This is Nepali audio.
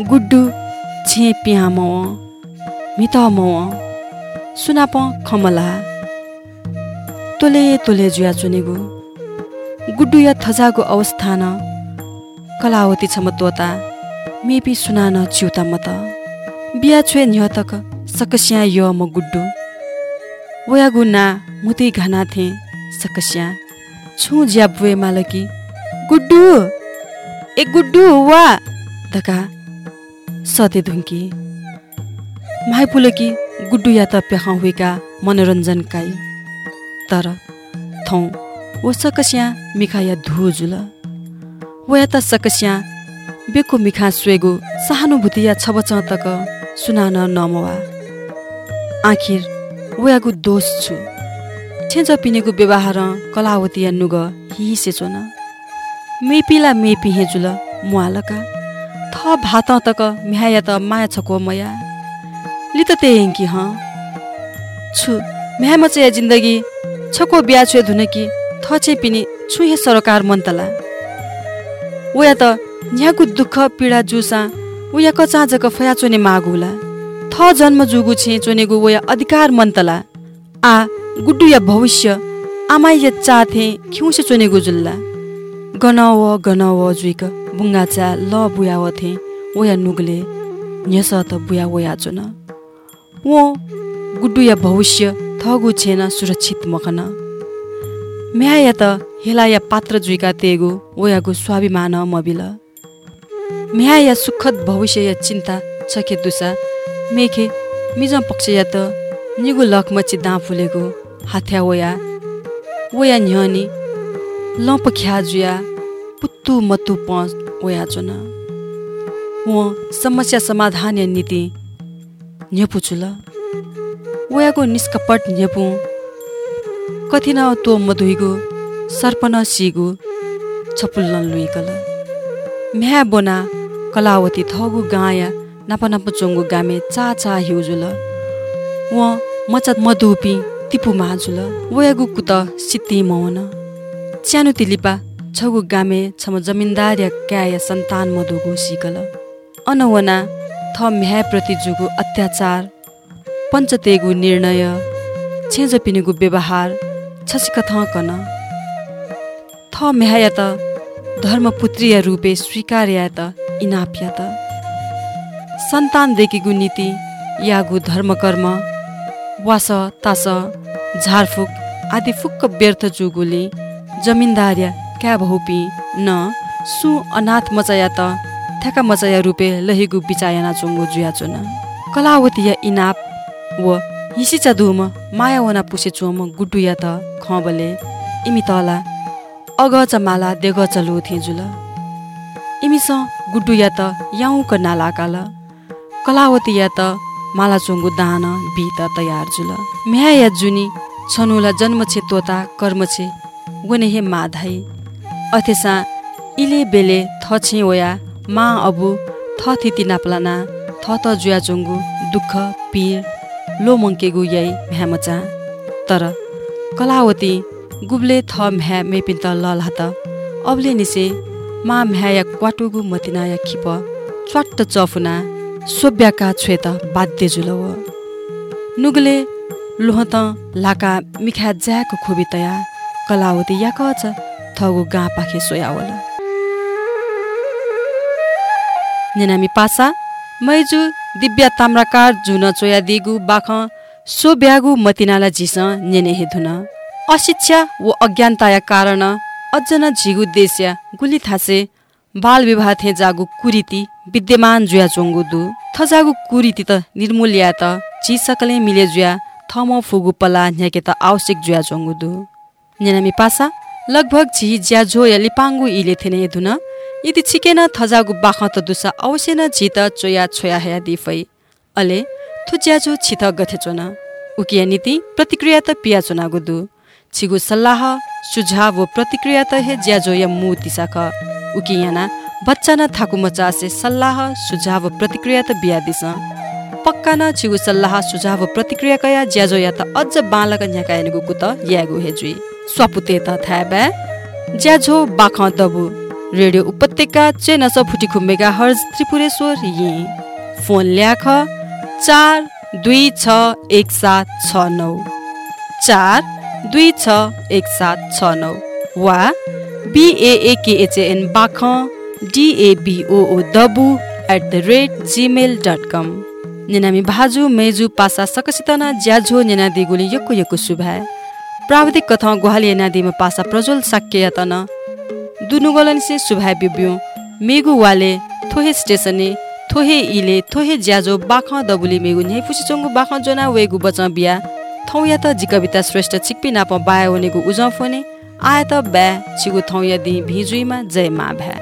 गुड्डु छे पिहा मौ मित मौ सुनाप खमला। तोले तोले जुया चुनेगु। गुड्डु या थजागु अवस्था न कलावती छ म तोता। मेपी च्युता म त। बिहा छुए न्यतक सकस्या यो म गुड्डु। वयागु ना मुति घना थे सकस्या। छु ज्या बुए मालकी। गुड्डु! ए गुड्डु वा! धका। सते धुङ्की। माइपुलकी गुड्डु या त मनोरञ्जन काई। तर थौ वो सकस्या मिखा या धु जुल वया त सकस्या बेको मिखा सुएगो सहानुभूति या छबच तक सुनान नमवा। आखिर वयागु दोष छु। छेज पिनेको व्यवहार कलावती या नुग हिसे चोन मेपीला मेपी हेजुल मुहालका थ भात तक म्याया त माया छको मया। लि त ते हेङ्की ह? छु म्या मचया जिन्दगी छको बिहा छुए धुनकी थचे पिनी छुहे सरकार मन्तला। उया त यहाँको दुःख पीडा जुसा उया कचा जक फया चोने मागुला। थ जन्म जुगु छे चोनेगु उया अधिकार मन्तला। आ गुड्डु या भविष्य आमा या चाथे खिउसे चोनेगु जुल्ला। गनव गनव जुइक। चा ल बुया थे ओया नुगले न्यस त बुया ओया चोन वो गुड्डु या भविष्य थगु छेन सुरक्षित मखन म्या या त हेला या पात्र जुइका तेगु ओयागु स्वाभिमान मबिल म्या या सुखद भविष्य या चिन्ता छके दुसा मेखे मिजम पक्ष या त निगु लखमची दाँ फुलेको हाथ्या ओया ओया न्यनी लम्प ख्या जुया पुत्तु मत्तु पच वो समस्या समाधान या नीति न्यपु चुल ओयाको निष्कपट न्यपु कथिन तो मधुइगो सर्पन सिगु छपुल्न लुइकल। म्या बोना कलावती थगु गाया नाप नाप चोङ्गु गामे चा चा हिउजुल व मचा मधुपी तिपु माजुल। वयागु कुत सित्ति मौन। च्यानु तिलिपा छगु गामे छम जमिनदार या क्याया सन्तान सिकल। अनवना थ म्या प्रति जुगु अत्याचार। पञ्चतेगु निर्णय छेज पिनेगु व्यवहार छसिक थ म्याया त धर्मपुत्री या रूपे स्वीकार या त इनाप या त सन्तान देखेगु नीति यागु धर्मकर्म वास तास झारफुक आदि फुक्क व्यर्थ जुगुले जमिनदार्या क्या बहुपी न। सु अनाथ मचया त। ठ्याका मचया रूपे लहेगु बिचायना चोङ्गु जुया चोन। कलावती या इनाप। व हिसिचा धुम माया वना पुसे चोम गुड्डु या त खबले। इमी तला अग च माला जुल। इमिस गुड्डु या त याउक नालाकाल कलावती या त माला चोङ्गु दान बित तयार जुल। म्या या जुनी छनुला जन्म छे तोता कर्म छे वने हे माधाई। अथेसा इले बेले थ छे ओया मा अबु थिति नापलाना थ त जुया चोङ्गु दुःख पीर लो मङ्केगु यही भ्यामचा तर कलावती गुब्ले थ म्या मेपिन्त त अब्ले निसे मा म्या या क्वाटुगु मतिना या खिप। च्वाट्ट चफुना सोब्याका छुए त बाध्य जुलव। नुगले लोहत लाका मिखा ज्याको खुबी तया कलावती या कच थगु गा पाखे सोयावल नेनामी पासा मैजु दिव्या ताम्राकार जुन चोया दिगु बाख सो ब्यागु मतिनाला झिस नेने हेधुन अशिक्षा व अज्ञानताया कारण अझन झिगु देश्या गुली थासे बाल विवाह थे जागु कुरीति विद्यमान जुया चोङ्गु दु थजागु कुरीति त निर्मूल्या त झि सकले मिले जुया थम फुगु पला न्याके त आवश्यक जुया चोङ्गु दु नेनामी पासा लगभग झि या लिपाङ्गु इले थेने हेधुन यदि छिकेन थजागु बाख त दुसा अवश्य न चोया छोया हया दिफै अले थु ज्याझो छित गथे चोन उकिया नीति प्रतिक्रिया त पिया चोनागु दु छिगु सल्लाह सुझाव व प्रतिक्रिया त हे ज्याझो या मु तिसाख उकी याना बच्चा न थाकु मचासे सल्लाह सुझाव प्रतिक्रिया त बिया दिस पक्का न छिगु सल्लाह सुझाव प्रतिक्रिया कया ज्याझो या त अझ बालक न्याकायनुगु कुत यागु हेजुई स्वापुते त थाबा ज्याझो बाख दबु। रेडियो उपत्यका चेनस फुटी मेगा हर्ज त्रिपुरेश्वर यी फोन ल्याख चार दुई छ एक सात छ नौ। चार दुई छ एक सात छ नौ। वा बिएएकेएचएन बाख डिएबिओ दबु at the rate Gmail dot com नेनामी भाजु मेजु पासा सकसितना ज्याझो नेना दिगुली यक्कु यक्कु सुभाय। प्राविधिक कथा गुहाली नादिमा पासा प्रज्वल साक्य यतन। दुनुगलन से सुभाय बिब्यु। मेगु वाले थोहे स्टेसने थोहे इले थोहे ज्याजो बाख दबुली मेगु न्याइ फुसी चोङ्गु बाख जोना वेगु बच बिया। थौ या त जिकविता श्रेष्ठ चिक्पी नाप बाया वनेगु उज फोने आए त ब्या छिगु थौ या दि भिजुइमा जय मा भ्या